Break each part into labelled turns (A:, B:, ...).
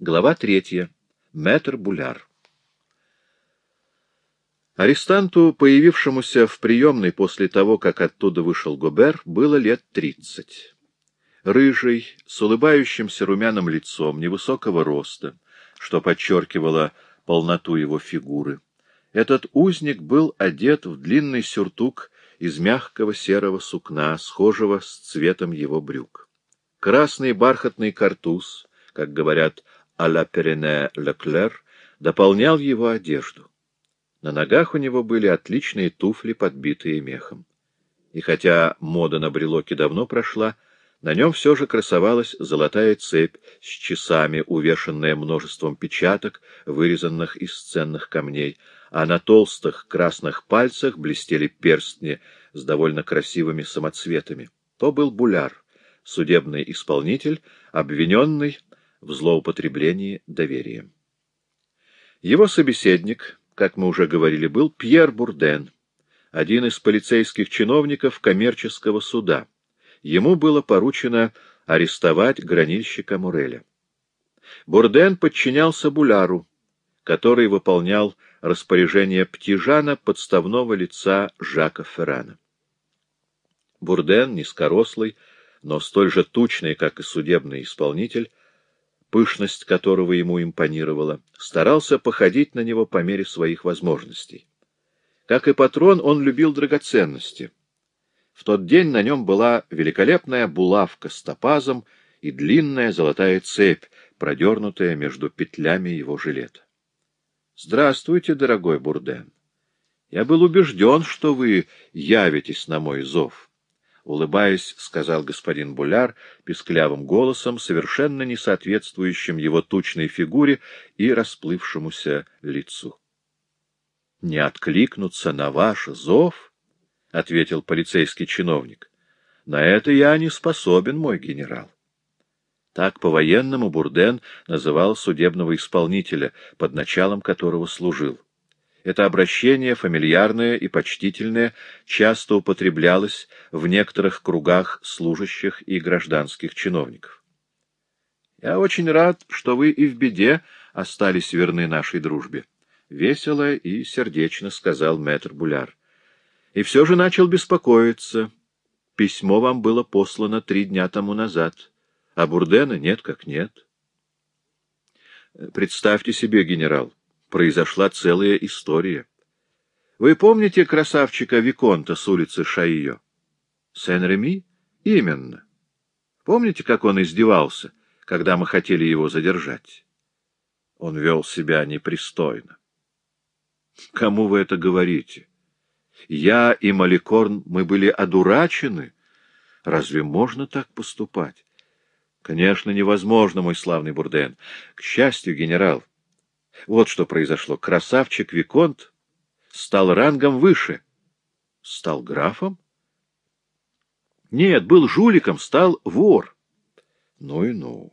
A: Глава третья. Мэтр Буляр. Арестанту, появившемуся в приемной после того, как оттуда вышел Гобер, было лет тридцать. Рыжий, с улыбающимся румяным лицом, невысокого роста, что подчеркивало полноту его фигуры. Этот узник был одет в длинный сюртук из мягкого серого сукна, схожего с цветом его брюк. Красный бархатный картуз, как говорят а-ля Перене Леклер, дополнял его одежду. На ногах у него были отличные туфли, подбитые мехом. И хотя мода на брелоки давно прошла, на нем все же красовалась золотая цепь с часами, увешанная множеством печаток, вырезанных из ценных камней, а на толстых красных пальцах блестели перстни с довольно красивыми самоцветами. То был Буляр, судебный исполнитель, обвиненный в злоупотреблении доверием. Его собеседник, как мы уже говорили, был Пьер Бурден, один из полицейских чиновников коммерческого суда. Ему было поручено арестовать гранильщика Муреля. Бурден подчинялся Буляру, который выполнял распоряжение Птижана, подставного лица Жака Феррана. Бурден, низкорослый, но столь же тучный, как и судебный исполнитель, пышность которого ему импонировала, старался походить на него по мере своих возможностей. Как и патрон, он любил драгоценности. В тот день на нем была великолепная булавка с топазом и длинная золотая цепь, продернутая между петлями его жилета. — Здравствуйте, дорогой Бурден. Я был убежден, что вы явитесь на мой зов. — улыбаясь, сказал господин Буляр писклявым голосом, совершенно не соответствующим его тучной фигуре и расплывшемуся лицу. — Не откликнуться на ваш зов? — ответил полицейский чиновник. — На это я не способен, мой генерал. Так по-военному Бурден называл судебного исполнителя, под началом которого служил. Это обращение, фамильярное и почтительное, часто употреблялось в некоторых кругах служащих и гражданских чиновников. «Я очень рад, что вы и в беде остались верны нашей дружбе», — весело и сердечно сказал мэтр Буляр. «И все же начал беспокоиться. Письмо вам было послано три дня тому назад, а Бурдена нет как нет». «Представьте себе, генерал» произошла целая история. Вы помните красавчика Виконта с улицы Шаио? Сен-Реми? Именно. Помните, как он издевался, когда мы хотели его задержать? Он вел себя непристойно. Кому вы это говорите? Я и Маликорн, мы были одурачены. Разве можно так поступать? Конечно, невозможно, мой славный Бурден. К счастью, генерал, вот что произошло. Красавчик Виконт стал рангом выше. Стал графом? Нет, был жуликом, стал вор. Ну и ну.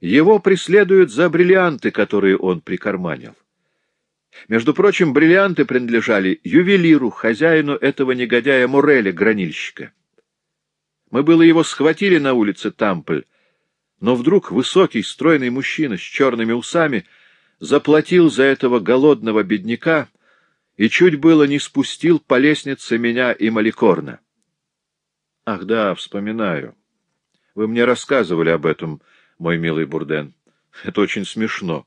A: Его преследуют за бриллианты, которые он прикарманил. Между прочим, бриллианты принадлежали ювелиру, хозяину этого негодяя Муреля, гранильщика. Мы было его схватили на улице Тампль, но вдруг высокий, стройный мужчина с черными усами — заплатил за этого голодного бедняка и чуть было не спустил по лестнице меня и Маликорна. Ах да, вспоминаю. Вы мне рассказывали об этом, мой милый Бурден. Это очень смешно.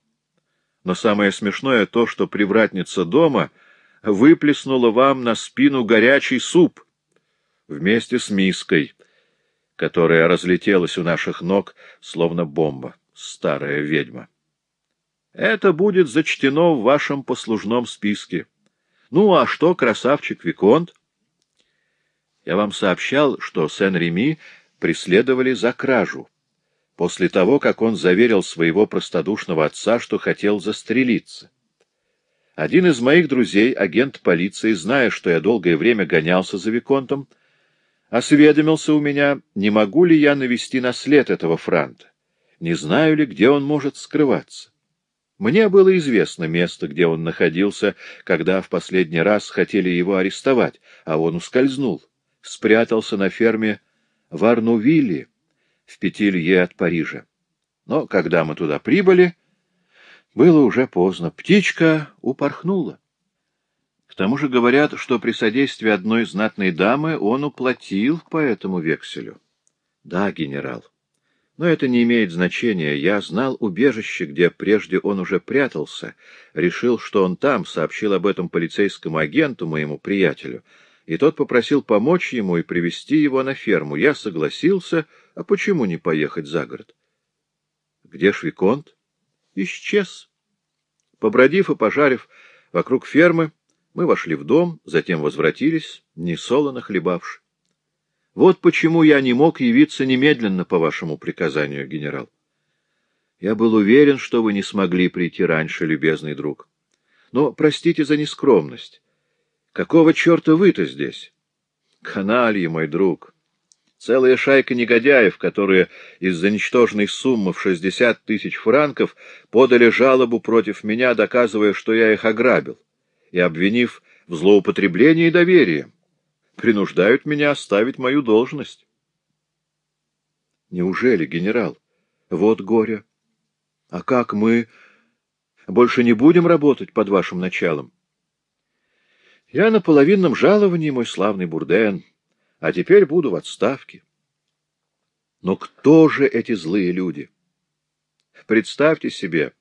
A: Но самое смешное то, что привратница дома выплеснула вам на спину горячий суп вместе с миской, которая разлетелась у наших ног, словно бомба. Старая ведьма. Это будет зачтено в вашем послужном списке. Ну, а что, красавчик Виконт? Я вам сообщал, что Сен-Реми преследовали за кражу, после того, как он заверил своего простодушного отца, что хотел застрелиться. Один из моих друзей, агент полиции, зная, что я долгое время гонялся за Виконтом, осведомился у меня, не могу ли я навести на след этого франта, не знаю ли, где он может скрываться. Мне было известно место, где он находился, когда в последний раз хотели его арестовать, а он ускользнул, спрятался на ферме в Арнувилле, в пяти лье от Парижа. Но когда мы туда прибыли, было уже поздно. Птичка упорхнула. К тому же говорят, что при содействии одной знатной дамы он уплатил по этому векселю. Да, генерал. Но это не имеет значения. Я знал убежище, где прежде он уже прятался. Решил, что он там, сообщил об этом полицейскому агенту, моему приятелю. И тот попросил помочь ему и привести его на ферму. Я согласился, а почему не поехать за город? Где Швиконт? Исчез. Побродив и пожарив вокруг фермы, мы вошли в дом, затем возвратились, несолоно хлебавши. Вот почему я не мог явиться немедленно по вашему приказанию, генерал. Я был уверен, что вы не смогли прийти раньше, любезный друг. Но простите за нескромность. Какого черта вы-то здесь? Каналье, мой друг. Целая шайка негодяев, которые из-за ничтожной суммы в шестьдесят тысяч франков подали жалобу против меня, доказывая, что я их ограбил, и обвинив в злоупотреблении доверия принуждают меня оставить мою должность. Неужели, генерал? Вот горе. А как мы больше не будем работать под вашим началом? Я на половинном жаловании, мой славный Бурден, а теперь буду в отставке. Но кто же эти злые люди? Представьте себе,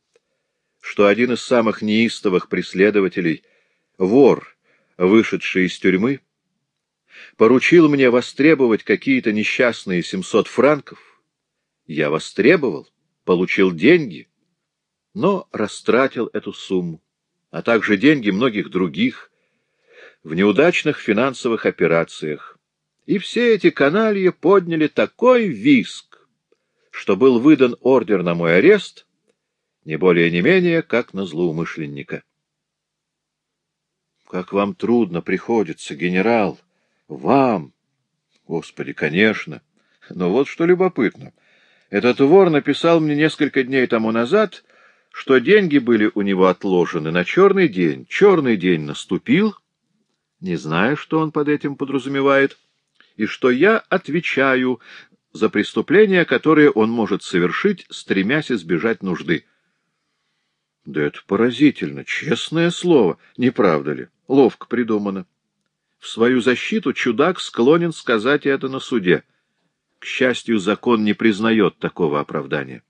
A: что один из самых неистовых преследователей, вор, вышедший из тюрьмы, поручил мне востребовать какие-то несчастные семьсот франков. Я востребовал, получил деньги, но растратил эту сумму, а также деньги многих других в неудачных финансовых операциях. И все эти канальи подняли такой виск, что был выдан ордер на мой арест, не более не менее, как на злоумышленника. — Как вам трудно приходится, генерал! — вам? Господи, конечно. Но вот что любопытно. Этот вор написал мне несколько дней тому назад, что деньги были у него отложены на черный день. Черный день наступил, не знаю, что он под этим подразумевает, и что я отвечаю за преступления, которые он может совершить, стремясь избежать нужды. Да это поразительно, честное слово, не правда ли? Ловко придумано. В свою защиту чудак склонен сказать это на суде. К счастью, закон не признает такого оправдания.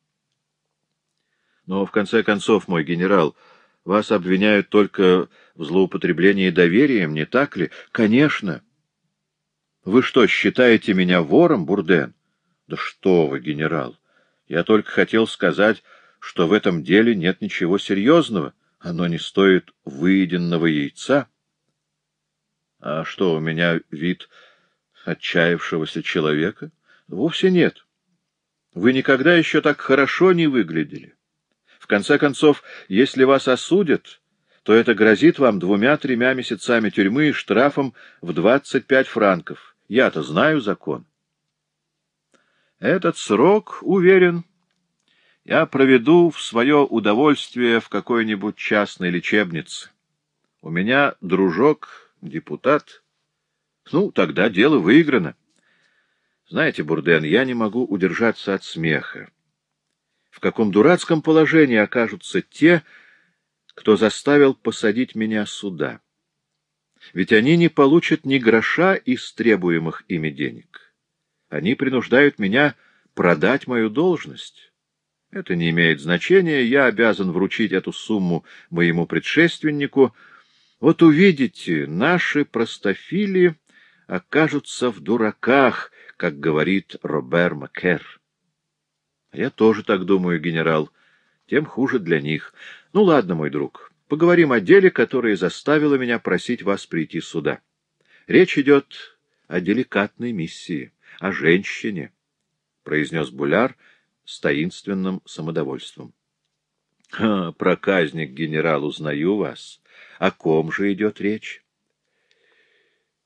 A: Но, в конце концов, мой генерал, вас обвиняют только в злоупотреблении доверием, не так ли? Конечно. Вы что, считаете меня вором, Бурден? Да что вы, генерал! Я только хотел сказать, что в этом деле нет ничего серьезного. Оно не стоит выеденного яйца. А что, у меня вид отчаявшегося человека? Вовсе нет. Вы никогда еще так хорошо не выглядели. В конце концов, если вас осудят, то это грозит вам двумя-тремя месяцами тюрьмы и штрафом в двадцать пять франков. Я-то знаю закон. Этот срок, уверен, я проведу в свое удовольствие в какой-нибудь частной лечебнице. У меня дружок Депутат? Ну, тогда дело выиграно. Знаете, Бурден, я не могу удержаться от смеха. В каком дурацком положении окажутся те, кто заставил посадить меня сюда? Ведь они не получат ни гроша из требуемых ими денег. Они принуждают меня продать мою должность. Это не имеет значения, я обязан вручить эту сумму моему предшественнику — вот увидите, наши простофили окажутся в дураках, как говорит Робер Макер. Я тоже так думаю, генерал. Тем хуже для них. Ну ладно, мой друг, поговорим о деле, которое заставило меня просить вас прийти сюда. Речь идет о деликатной миссии, о женщине, — произнес Буляр с таинственным самодовольством. — Проказник, генерал, узнаю вас. О ком же идет речь?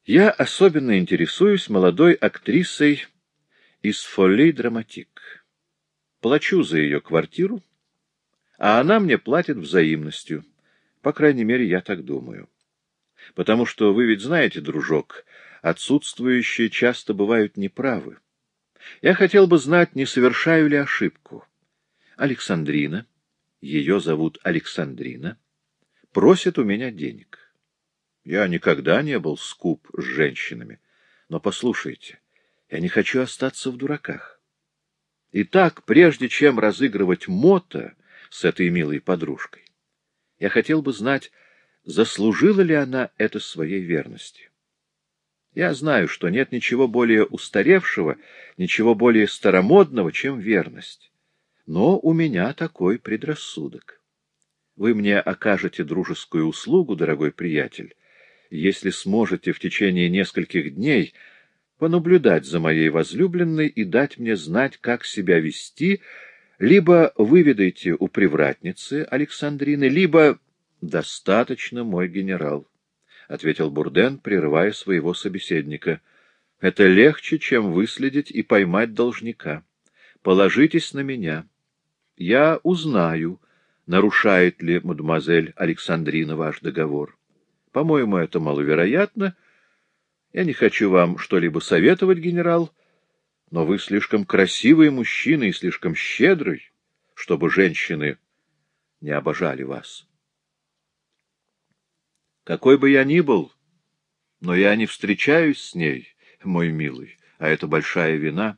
A: Я особенно интересуюсь молодой актрисой из «Фоли Драматик». Плачу за ее квартиру, а она мне платит взаимностью. По крайней мере, я так думаю. Потому что, вы ведь знаете, дружок, отсутствующие часто бывают неправы. Я хотел бы знать, не совершаю ли ошибку. Александрина, ее зовут Александрина, просит у меня денег. Я никогда не был скуп с женщинами, но послушайте, я не хочу остаться в дураках. Итак, прежде чем разыгрывать мото с этой милой подружкой, я хотел бы знать, заслужила ли она это своей верности. Я знаю, что нет ничего более устаревшего, ничего более старомодного, чем верность. Но у меня такой предрассудок. Вы мне окажете дружескую услугу, дорогой приятель, если сможете в течение нескольких дней понаблюдать за моей возлюбленной и дать мне знать, как себя вести, либо выведайте у привратницы Александрины, либо «Достаточно, мой генерал», — ответил Бурден, прерывая своего собеседника. «Это легче, чем выследить и поймать должника. Положитесь на меня. Я узнаю, нарушает ли мадемуазель Александрина ваш договор. По-моему, это маловероятно. Я не хочу вам что-либо советовать, генерал, но вы слишком красивый мужчина и слишком щедрый, чтобы женщины не обожали вас». Какой бы я ни был, но я не встречаюсь с ней, мой милый, а это большая вина.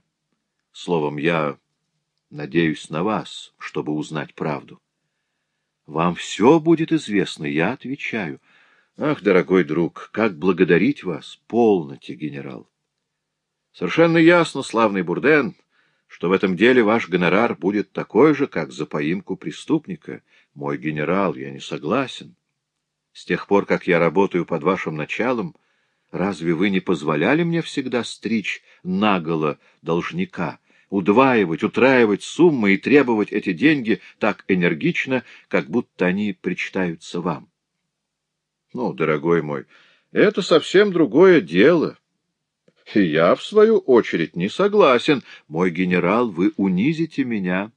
A: Словом, я надеюсь на вас, чтобы узнать правду. Вам все будет известно, я отвечаю. Ах, дорогой друг, как благодарить вас! Полноте, генерал. Совершенно ясно, славный Бурден, что в этом деле ваш гонорар будет такой же, как за поимку преступника. Мой генерал, я не согласен. С тех пор, как я работаю под вашим началом, разве вы не позволяли мне всегда стричь наголо должника, удваивать, утраивать суммы и требовать эти деньги так энергично, как будто они причитаются вам? Ну, дорогой мой, это совсем другое дело. И я, в свою очередь, не согласен. Мой генерал, вы унизите меня,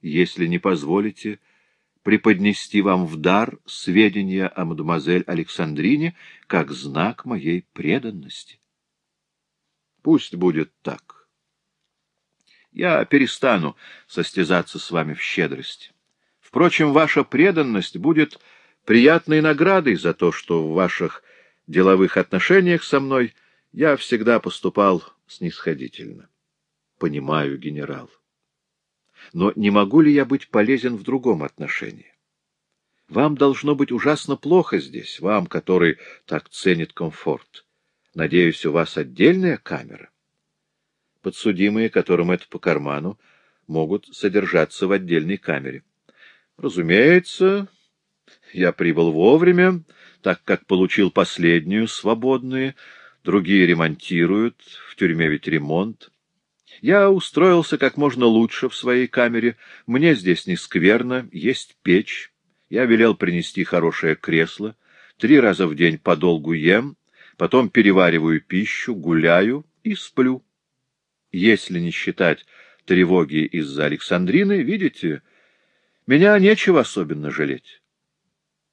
A: если не позволите преподнести вам в дар сведения о мадемуазель Александрине как знак моей преданности. Пусть будет так. Я перестану состязаться с вами в щедрости. Впрочем, ваша преданность будет приятной наградой за то, что в ваших деловых отношениях со мной я всегда поступал снисходительно. Понимаю, генерал но не могу ли я быть полезен в другом отношении? Вам должно быть ужасно плохо здесь, вам, который так ценит комфорт. Надеюсь, у вас отдельная камера? Подсудимые, которым это по карману, могут содержаться в отдельной камере. Разумеется, я прибыл вовремя, так как получил последнюю свободные, другие ремонтируют, в тюрьме ведь ремонт. Я устроился как можно лучше в своей камере. Мне здесь не скверно, есть печь. Я велел принести хорошее кресло. Три раза в день подолгу ем, потом перевариваю пищу, гуляю и сплю. Если не считать тревоги из-за Александрины, видите, меня нечего особенно жалеть.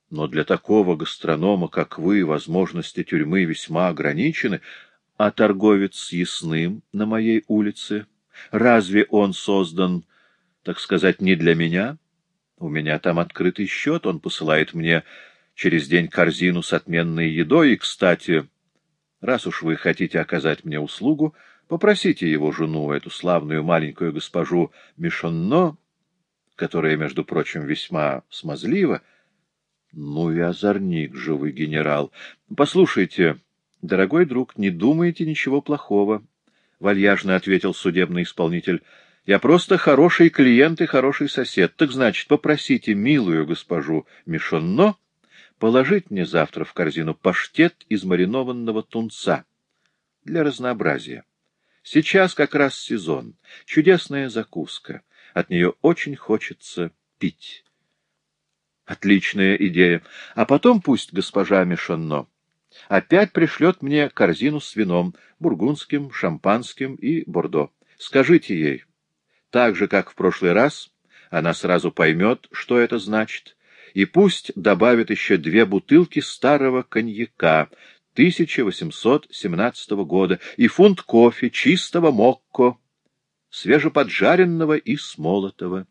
A: Но для такого гастронома, как вы, возможности тюрьмы весьма ограничены, а торговец ясным на моей улице? Разве он создан, так сказать, не для меня? У меня там открытый счет, он посылает мне через день корзину с отменной едой, и, кстати, раз уж вы хотите оказать мне услугу, попросите его жену, эту славную маленькую госпожу Мишонно, которая, между прочим, весьма смазлива. Ну и озорник же вы, генерал. Послушайте... — Дорогой друг, не думайте ничего плохого, — вальяжно ответил судебный исполнитель. — Я просто хороший клиент и хороший сосед. Так значит, попросите милую госпожу Мишонно положить мне завтра в корзину паштет из маринованного тунца для разнообразия. Сейчас как раз сезон, чудесная закуска. От нее очень хочется пить. Отличная идея. А потом пусть госпожа Мишонно опять пришлет мне корзину с вином, бургундским, шампанским и бордо. Скажите ей, так же, как в прошлый раз, она сразу поймет, что это значит, и пусть добавит еще две бутылки старого коньяка 1817 года и фунт кофе чистого мокко, свежеподжаренного и смолотого.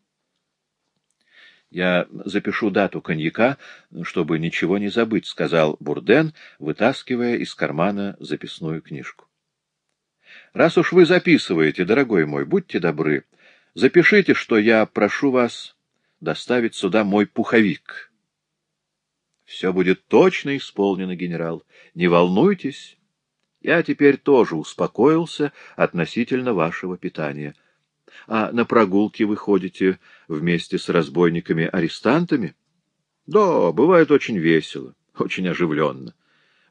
A: Я запишу дату коньяка, чтобы ничего не забыть, — сказал Бурден, вытаскивая из кармана записную книжку. — Раз уж вы записываете, дорогой мой, будьте добры, запишите, что я прошу вас доставить сюда мой пуховик. — Все будет точно исполнено, генерал. Не волнуйтесь. Я теперь тоже успокоился относительно вашего питания. — а на прогулки вы ходите вместе с разбойниками-арестантами? Да, бывает очень весело, очень оживленно.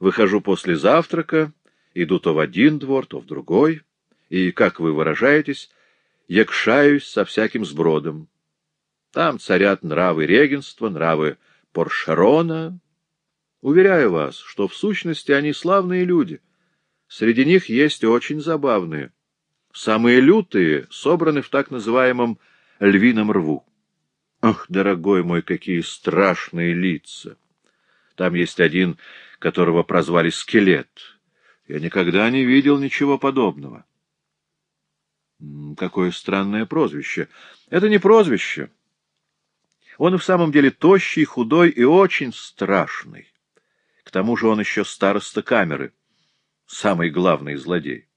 A: Выхожу после завтрака, иду то в один двор, то в другой, и, как вы выражаетесь, якшаюсь со всяким сбродом. Там царят нравы регенства, нравы Поршерона. Уверяю вас, что в сущности они славные люди. Среди них есть очень забавные — Самые лютые собраны в так называемом львином рву. Ах, дорогой мой, какие страшные лица! Там есть один, которого прозвали скелет. Я никогда не видел ничего подобного. Какое странное прозвище. Это не прозвище. Он в самом деле тощий, худой и очень страшный. К тому же он еще староста камеры, самый главный злодей.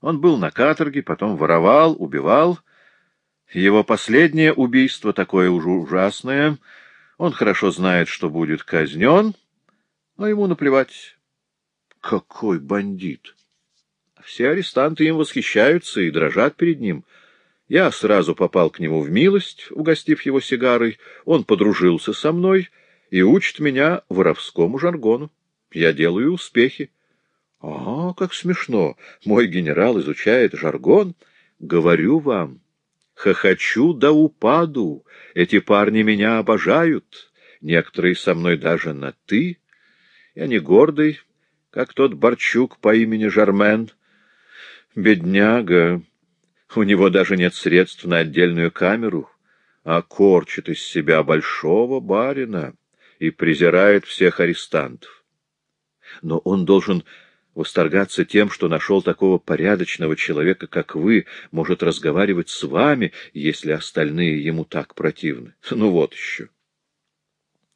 A: Он был на каторге, потом воровал, убивал. Его последнее убийство такое уже ужасное. Он хорошо знает, что будет казнен, но ему наплевать. Какой бандит! Все арестанты им восхищаются и дрожат перед ним. Я сразу попал к нему в милость, угостив его сигарой. Он подружился со мной и учит меня воровскому жаргону. Я делаю успехи. А, как смешно! Мой генерал изучает жаргон. Говорю вам, хохочу да упаду. Эти парни меня обожают. Некоторые со мной даже на «ты». Я не гордый, как тот Борчук по имени Жармен. Бедняга. У него даже нет средств на отдельную камеру, а корчит из себя большого барина и презирает всех арестантов. Но он должен восторгаться тем, что нашел такого порядочного человека, как вы, может разговаривать с вами, если остальные ему так противны. Ну вот еще.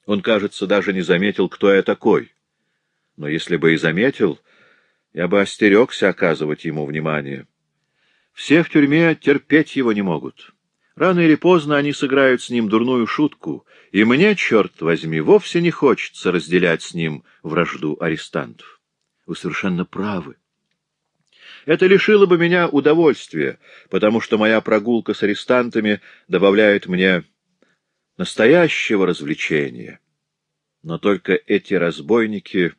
A: Он, кажется, даже не заметил, кто я такой. Но если бы и заметил, я бы остерегся оказывать ему внимание. Все в тюрьме терпеть его не могут. Рано или поздно они сыграют с ним дурную шутку, и мне, черт возьми, вовсе не хочется разделять с ним вражду арестантов. Вы совершенно правы. Это лишило бы меня удовольствия, потому что моя прогулка с арестантами добавляет мне настоящего развлечения. Но только эти разбойники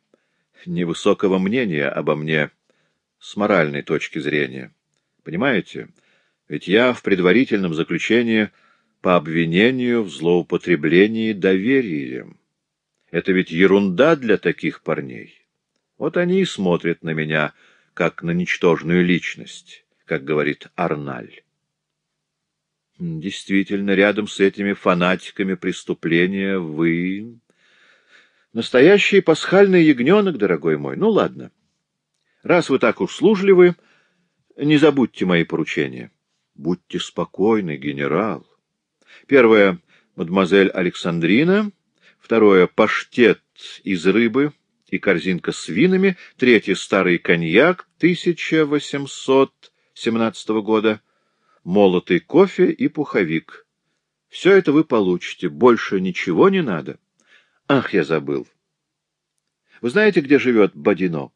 A: невысокого мнения обо мне с моральной точки зрения. Понимаете? Ведь я в предварительном заключении по обвинению в злоупотреблении доверием. Это ведь ерунда для таких парней. Вот они и смотрят на меня, как на ничтожную личность, как говорит Арналь. Действительно, рядом с этими фанатиками преступления вы... Настоящий пасхальный ягненок, дорогой мой. Ну, ладно. Раз вы так услужливы, не забудьте мои поручения. Будьте спокойны, генерал. Первое — мадемуазель Александрина. Второе — паштет из рыбы и корзинка с винами, третий — старый коньяк 1817 года, молотый кофе и пуховик. Все это вы получите, больше ничего не надо. Ах, я забыл. Вы знаете, где живет Бадино?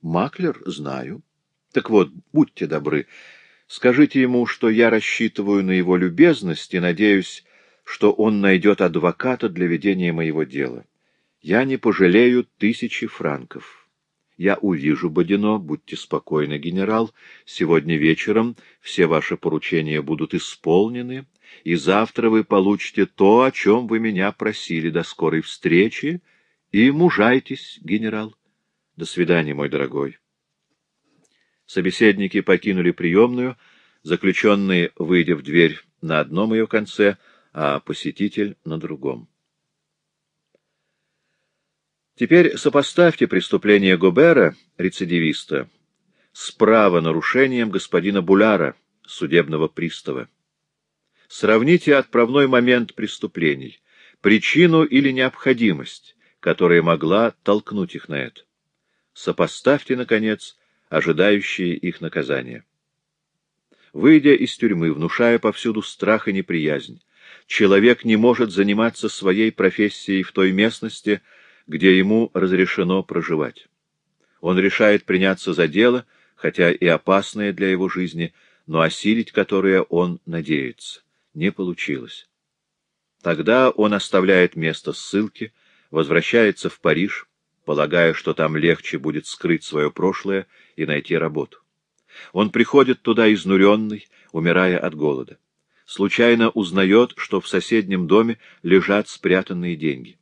A: Маклер? Знаю. Так вот, будьте добры, скажите ему, что я рассчитываю на его любезность и надеюсь, что он найдет адвоката для ведения моего дела. Я не пожалею тысячи франков. Я увижу Бодино, будьте спокойны, генерал. Сегодня вечером все ваши поручения будут исполнены, и завтра вы получите то, о чем вы меня просили. До скорой встречи и мужайтесь, генерал. До свидания, мой дорогой. Собеседники покинули приемную, заключенный, выйдя в дверь на одном ее конце, а посетитель на другом. Теперь сопоставьте преступление Гобера, рецидивиста, с правонарушением господина Буляра, судебного пристава. Сравните отправной момент преступлений, причину или необходимость, которая могла толкнуть их на это. Сопоставьте, наконец, ожидающие их наказания. Выйдя из тюрьмы, внушая повсюду страх и неприязнь, человек не может заниматься своей профессией в той местности, где ему разрешено проживать. Он решает приняться за дело, хотя и опасное для его жизни, но осилить которое он надеется. Не получилось. Тогда он оставляет место ссылки, возвращается в Париж, полагая, что там легче будет скрыть свое прошлое и найти работу. Он приходит туда изнуренный, умирая от голода. Случайно узнает, что в соседнем доме лежат спрятанные деньги.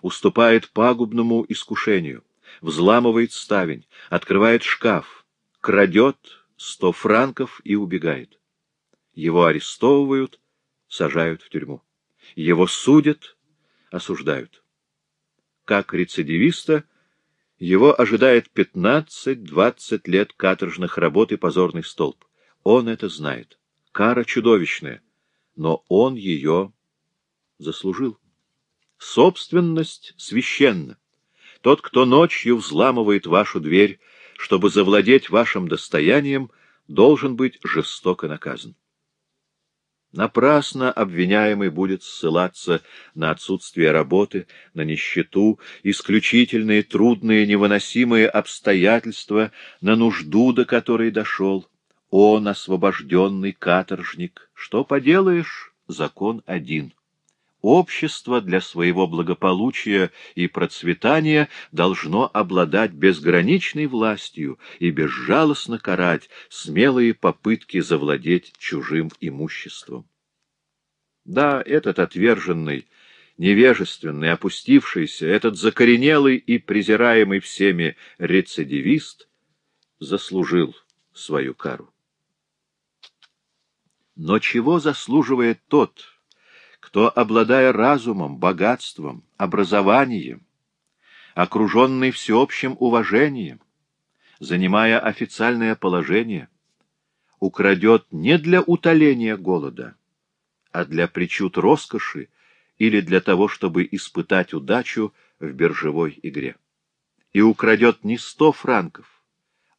A: Уступает пагубному искушению, взламывает ставень, открывает шкаф, крадет сто франков и убегает. Его арестовывают, сажают в тюрьму. Его судят, осуждают. Как рецидивиста его ожидает 15-20 лет каторжных работ и позорный столб. Он это знает. Кара чудовищная, но он ее заслужил. Собственность священна. Тот, кто ночью взламывает вашу дверь, чтобы завладеть вашим достоянием, должен быть жестоко наказан. Напрасно обвиняемый будет ссылаться на отсутствие работы, на нищету, исключительные, трудные, невыносимые обстоятельства, на нужду, до которой дошел. Он освобожденный каторжник. Что поделаешь, закон один. Общество для своего благополучия и процветания должно обладать безграничной властью и безжалостно карать смелые попытки завладеть чужим имуществом. Да, этот отверженный, невежественный, опустившийся, этот закоренелый и презираемый всеми рецидивист заслужил свою кару. Но чего заслуживает тот, кто, обладая разумом, богатством, образованием, окруженный всеобщим уважением, занимая официальное положение, украдет не для утоления голода, а для причуд роскоши или для того, чтобы испытать удачу в биржевой игре. И украдет не сто франков,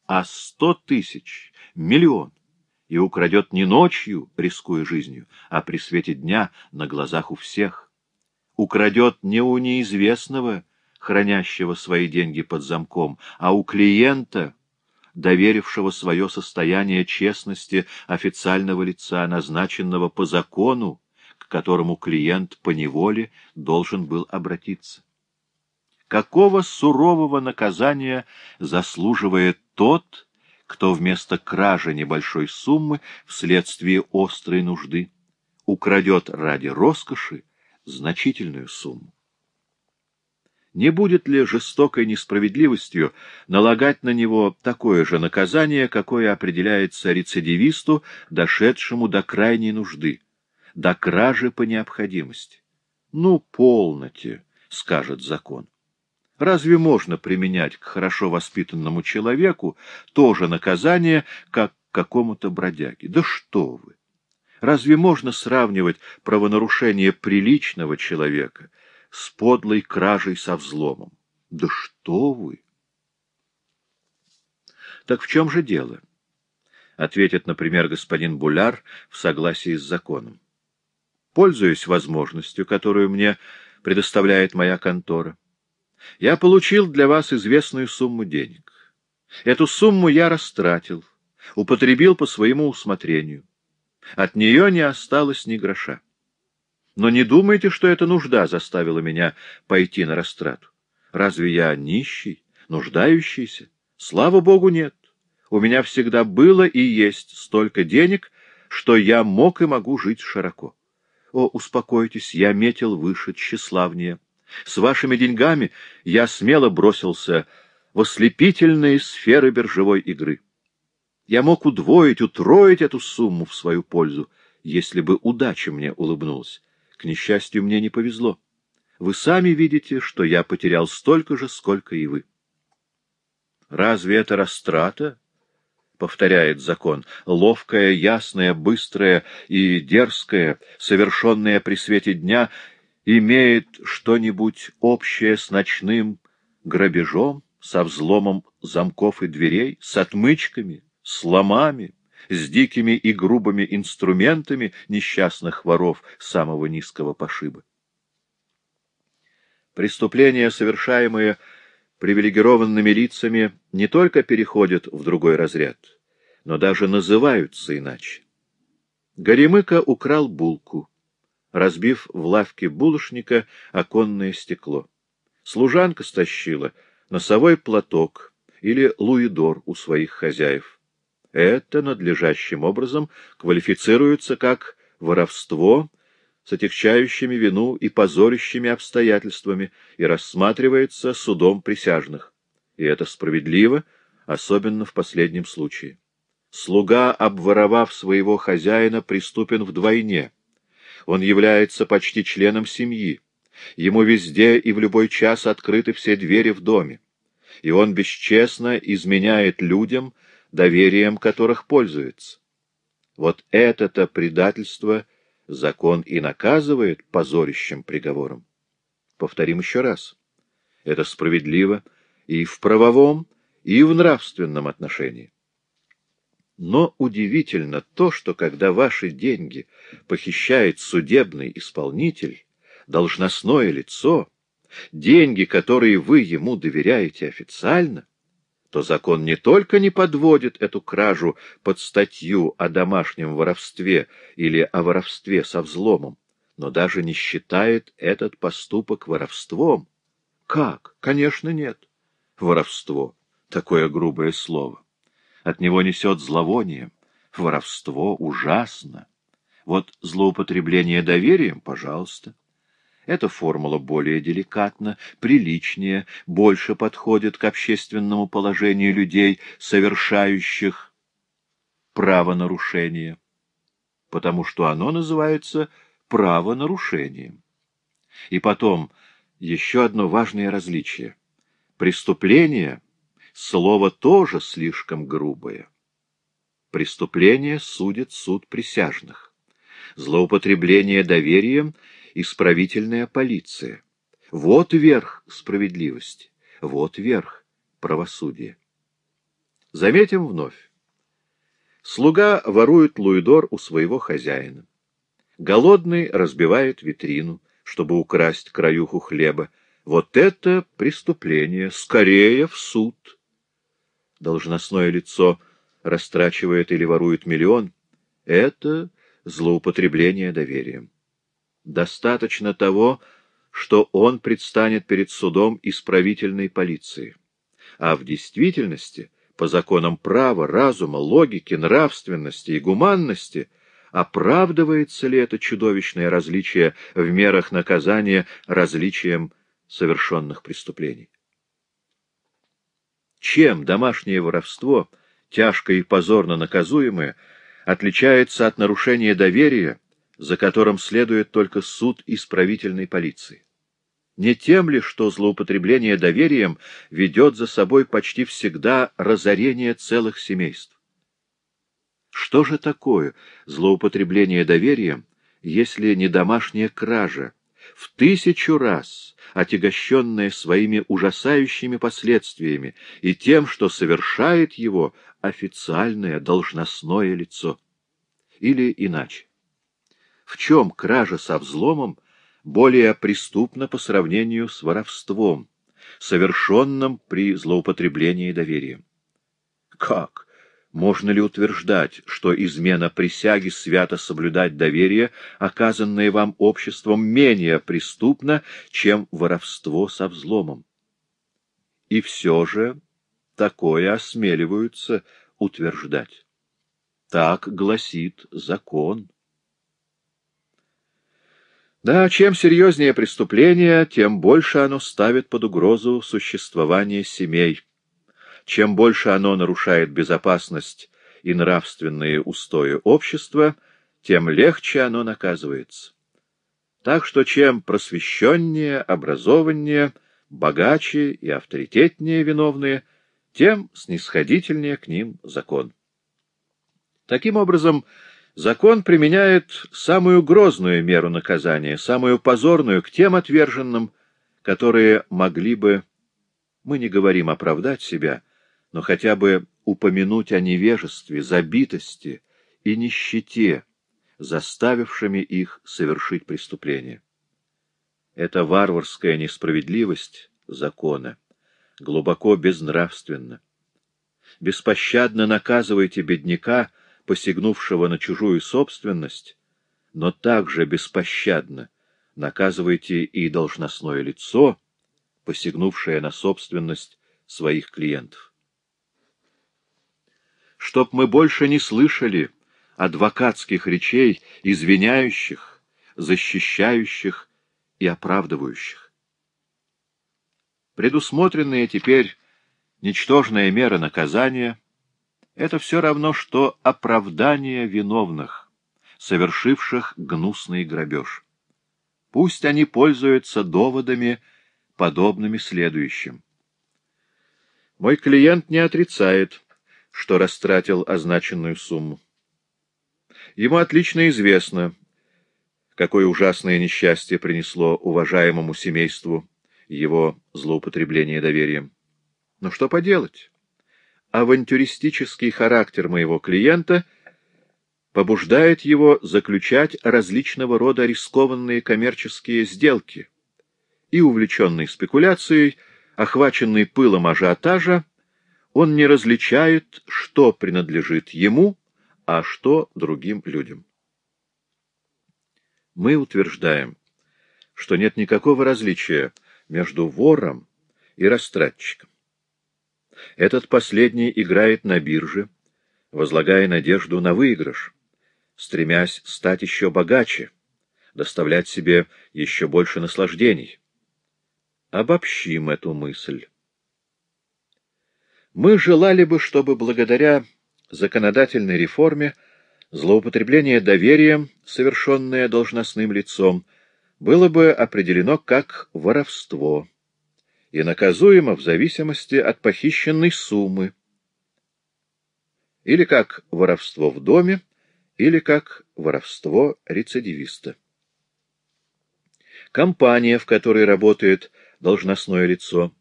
A: а сто тысяч, миллион и украдет не ночью, рискуя жизнью, а при свете дня на глазах у всех. Украдет не у неизвестного, хранящего свои деньги под замком, а у клиента, доверившего свое состояние честности официального лица, назначенного по закону, к которому клиент по неволе должен был обратиться. Какого сурового наказания заслуживает тот, кто вместо кражи небольшой суммы вследствие острой нужды украдет ради роскоши значительную сумму. Не будет ли жестокой несправедливостью налагать на него такое же наказание, какое определяется рецидивисту, дошедшему до крайней нужды, до кражи по необходимости? Ну, полноте, скажет закон. Разве можно применять к хорошо воспитанному человеку то же наказание, как к какому-то бродяге? Да что вы! Разве можно сравнивать правонарушение приличного человека с подлой кражей со взломом? Да что вы! Так в чем же дело? Ответит, например, господин Буляр в согласии с законом. Пользуясь возможностью, которую мне предоставляет моя контора, я получил для вас известную сумму денег. Эту сумму я растратил, употребил по своему усмотрению. От нее не осталось ни гроша. Но не думайте, что эта нужда заставила меня пойти на растрату. Разве я нищий, нуждающийся? Слава Богу, нет. У меня всегда было и есть столько денег, что я мог и могу жить широко. О, успокойтесь, я метил выше, тщеславнее. С вашими деньгами я смело бросился в ослепительные сферы биржевой игры. Я мог удвоить, утроить эту сумму в свою пользу, если бы удача мне улыбнулась. К несчастью, мне не повезло. Вы сами видите, что я потерял столько же, сколько и вы. Разве это растрата? повторяет закон, ловкое, ясное, быстрое и дерзкое, совершенное при свете дня, имеет что-нибудь общее с ночным грабежом, со взломом замков и дверей, с отмычками, с ломами, с дикими и грубыми инструментами несчастных воров самого низкого пошиба. Преступления, совершаемые привилегированными лицами, не только переходят в другой разряд, но даже называются иначе. Горемыка украл булку, разбив в лавке булочника оконное стекло. Служанка стащила носовой платок или луидор у своих хозяев. Это надлежащим образом квалифицируется как воровство с отягчающими вину и позорящими обстоятельствами и рассматривается судом присяжных. И это справедливо, особенно в последнем случае. Слуга, обворовав своего хозяина, приступен вдвойне. Он является почти членом семьи. Ему везде и в любой час открыты все двери в доме. И он бесчестно изменяет людям, доверием которых пользуется. Вот это-то предательство закон и наказывает позорищем приговором. Повторим еще раз. Это справедливо и в правовом, и в нравственном отношении. Но удивительно то, что когда ваши деньги похищает судебный исполнитель, должностное лицо, деньги, которые вы ему доверяете официально, то закон не только не подводит эту кражу под статью о домашнем воровстве или о воровстве со взломом, но даже не считает этот поступок воровством. Как? Конечно, нет. Воровство — такое грубое слово. От него несет зловоние. Воровство ужасно. Вот злоупотребление доверием, пожалуйста. Эта формула более деликатна, приличнее, больше подходит к общественному положению людей, совершающих правонарушение, потому что оно называется правонарушением. И потом еще одно важное различие. Преступление — слово тоже слишком грубое. Преступление судит суд присяжных. Злоупотребление доверием — исправительная полиция. Вот верх справедливости, вот верх правосудия. Заметим вновь. Слуга ворует луидор у своего хозяина. Голодный разбивает витрину, чтобы украсть краюху хлеба. Вот это преступление! Скорее в суд! Должностное лицо растрачивает или ворует миллион. Это злоупотребление доверием. Достаточно того, что он предстанет перед судом исправительной полиции. А в действительности, по законам права, разума, логики, нравственности и гуманности, оправдывается ли это чудовищное различие в мерах наказания различием совершенных преступлений? Чем домашнее воровство, тяжко и позорно наказуемое, отличается от нарушения доверия, за которым следует только суд исправительной полиции. Не тем ли, что злоупотребление доверием ведет за собой почти всегда разорение целых семейств? Что же такое злоупотребление доверием, если не домашняя кража, в тысячу раз отягощенная своими ужасающими последствиями и тем, что совершает его официальное должностное лицо? Или иначе? В чем кража со взломом более преступна по сравнению с воровством, совершенным при злоупотреблении доверием? Как? Можно ли утверждать, что измена присяги свято соблюдать доверие, оказанное вам обществом, менее преступна, чем воровство со взломом? И все же такое осмеливаются утверждать. Так гласит закон. Да, чем серьезнее преступление, тем больше оно ставит под угрозу существование семей. Чем больше оно нарушает безопасность и нравственные устои общества, тем легче оно наказывается. Так что чем просвещеннее, образованнее, богаче и авторитетнее виновные, тем снисходительнее к ним закон. Таким образом, закон применяет самую грозную меру наказания, самую позорную к тем отверженным, которые могли бы, мы не говорим оправдать себя, но хотя бы упомянуть о невежестве, забитости и нищете, заставившими их совершить преступление. Эта варварская несправедливость закона глубоко безнравственна. Беспощадно наказывайте бедняка, посягнувшего на чужую собственность, но также беспощадно наказывайте и должностное лицо, посягнувшее на собственность своих клиентов. Чтоб мы больше не слышали адвокатских речей, извиняющих, защищающих и оправдывающих. Предусмотренная теперь ничтожная мера наказания — это все равно, что оправдание виновных, совершивших гнусный грабеж. Пусть они пользуются доводами, подобными следующим. Мой клиент не отрицает, что растратил означенную сумму. Ему отлично известно, какое ужасное несчастье принесло уважаемому семейству его злоупотребление доверием. Но что поделать? Авантюристический характер моего клиента побуждает его заключать различного рода рискованные коммерческие сделки, и, увлеченный спекуляцией, охваченный пылом ажиотажа, он не различает, что принадлежит ему, а что другим людям. Мы утверждаем, что нет никакого различия между вором и растратчиком. Этот последний играет на бирже, возлагая надежду на выигрыш, стремясь стать еще богаче, доставлять себе еще больше наслаждений. Обобщим эту мысль. Мы желали бы, чтобы благодаря законодательной реформе злоупотребление доверием, совершенное должностным лицом, было бы определено как воровство и наказуемо в зависимости от похищенной суммы, или как воровство в доме, или как воровство рецидивиста. Компания, в которой работает должностное лицо,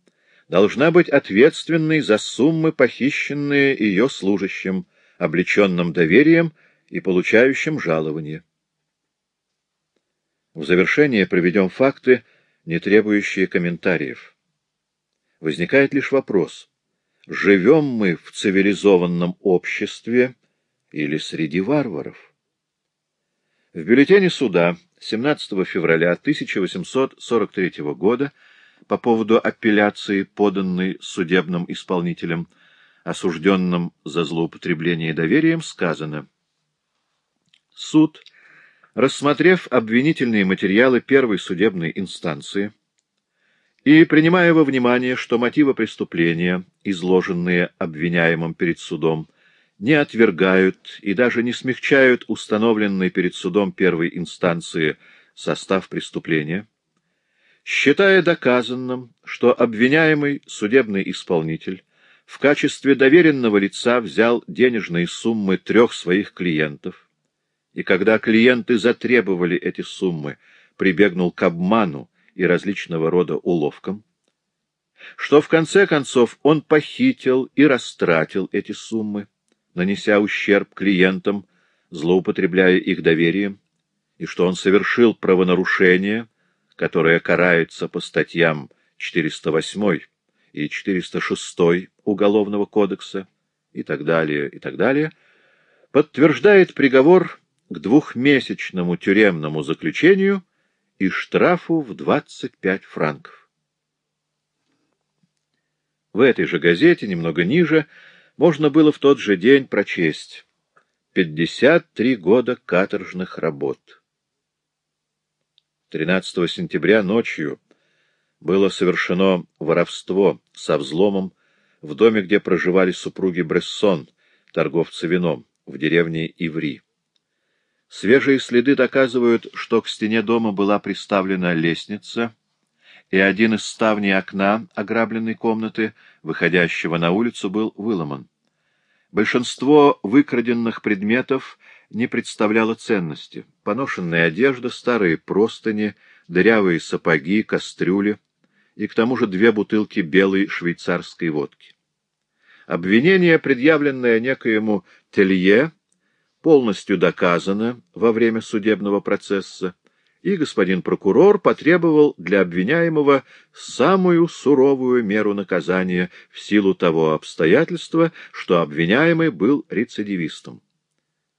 A: должна быть ответственной за суммы, похищенные ее служащим, облеченным доверием и получающим жалование. В завершение приведем факты, не требующие комментариев. Возникает лишь вопрос, живем мы в цивилизованном обществе или среди варваров? В бюллетене суда 17 февраля 1843 года по поводу апелляции, поданной судебным исполнителем, осужденным за злоупотребление доверием, сказано. «Суд» Рассмотрев обвинительные материалы первой судебной инстанции и принимая во внимание, что мотивы преступления, изложенные обвиняемым перед судом, не отвергают и даже не смягчают установленный перед судом первой инстанции состав преступления, считая доказанным, что обвиняемый судебный исполнитель в качестве доверенного лица взял денежные суммы трех своих клиентов, и когда клиенты затребовали эти суммы, прибегнул к обману и различного рода уловкам, что в конце концов он похитил и растратил эти суммы, нанеся ущерб клиентам, злоупотребляя их доверием, и что он совершил правонарушение, которое карается по статьям 408 и 406 Уголовного кодекса и так далее, и так далее, подтверждает приговор к двухмесячному тюремному заключению и штрафу в 25 франков. В этой же газете, немного ниже, можно было в тот же день прочесть 53 года каторжных работ. 13 сентября ночью было совершено воровство со взломом в доме, где проживали супруги Брессон, торговцы вином, в деревне Иври. Свежие следы доказывают, что к стене дома была приставлена лестница, и один из ставней окна ограбленной комнаты, выходящего на улицу, был выломан. Большинство выкраденных предметов не представляло ценности. Поношенная одежда, старые простыни, дырявые сапоги, кастрюли и к тому же две бутылки белой швейцарской водки. Обвинение, предъявленное некоему Телье, полностью доказано во время судебного процесса, и господин прокурор потребовал для обвиняемого самую суровую меру наказания в силу того обстоятельства, что обвиняемый был рецидивистом.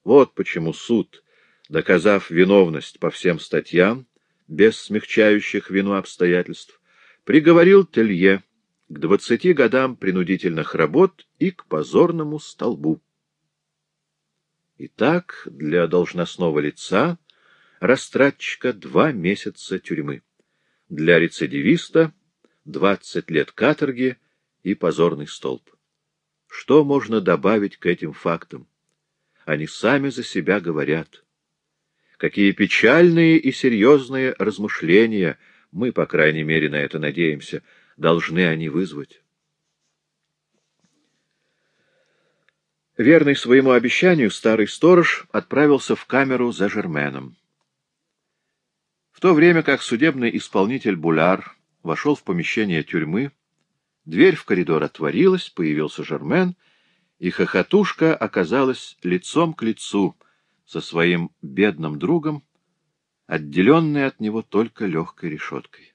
A: Вот почему суд, доказав виновность по всем статьям, без смягчающих вину обстоятельств, приговорил Телье к двадцати годам принудительных работ и к позорному столбу. Итак, для должностного лица растратчика два месяца тюрьмы. Для рецидивиста двадцать лет каторги и позорный столб. Что можно добавить к этим фактам? Они сами за себя говорят. Какие печальные и серьезные размышления, мы, по крайней мере, на это надеемся, должны они вызвать. Верный своему обещанию, старый сторож отправился в камеру за Жерменом. В то время как судебный исполнитель Буляр вошел в помещение тюрьмы, дверь в коридор отворилась, появился Жермен, и хохотушка оказалась лицом к лицу со своим бедным другом, отделенной от него только легкой решеткой.